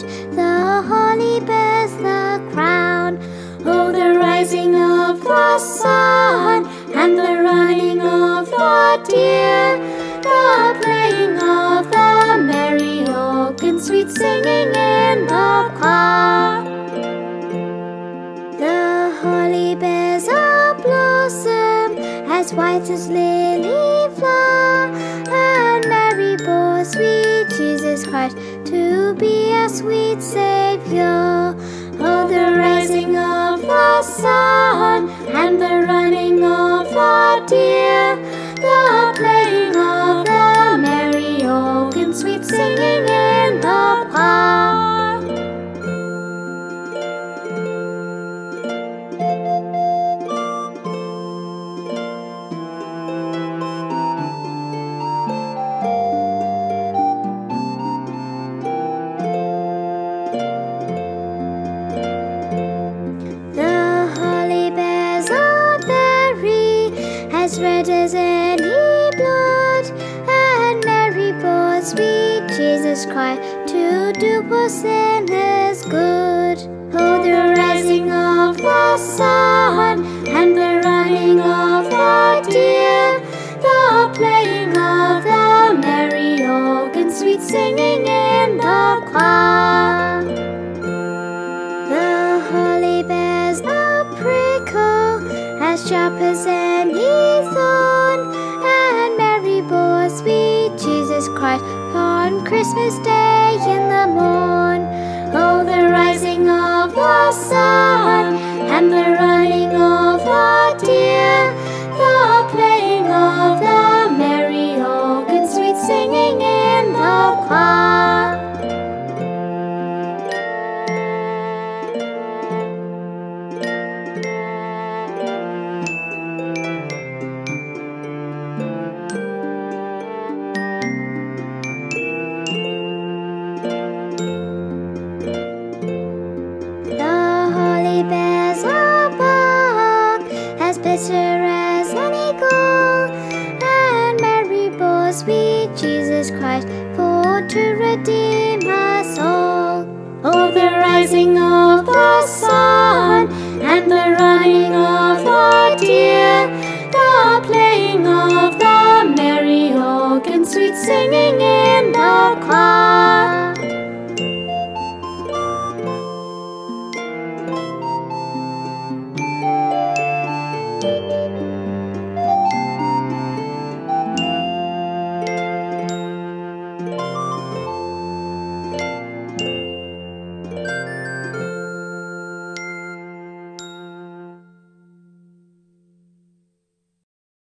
the holly bears the crown. Oh, the rising of the sun and the running of the deer, the playing of the merry organ, sweet singing in the choir. The holly bears a blossom as white as lily flower, and Mary bore sweet Jesus Christ to be a sweet Savior. Oh, the rising of the sun and the running of the deer, the playing of the merry organ, sweet singing as red as any blood, and Mary bore sweet Jesus Christ to do poor sinners good. Oh, the rising of the sun and the running of the deer, the playing of the merry organ, sweet singing in the choir. As sharp as any thorn, and Mary bore sweet Jesus Christ on Christmas Day in the morn. Oh, the rising of the sun bitter as any gall, and Mary bore sweet Jesus Christ, for to redeem us all. Oh, the rising of the sun, and the running of the deer, the playing of the merry organ, sweet singing.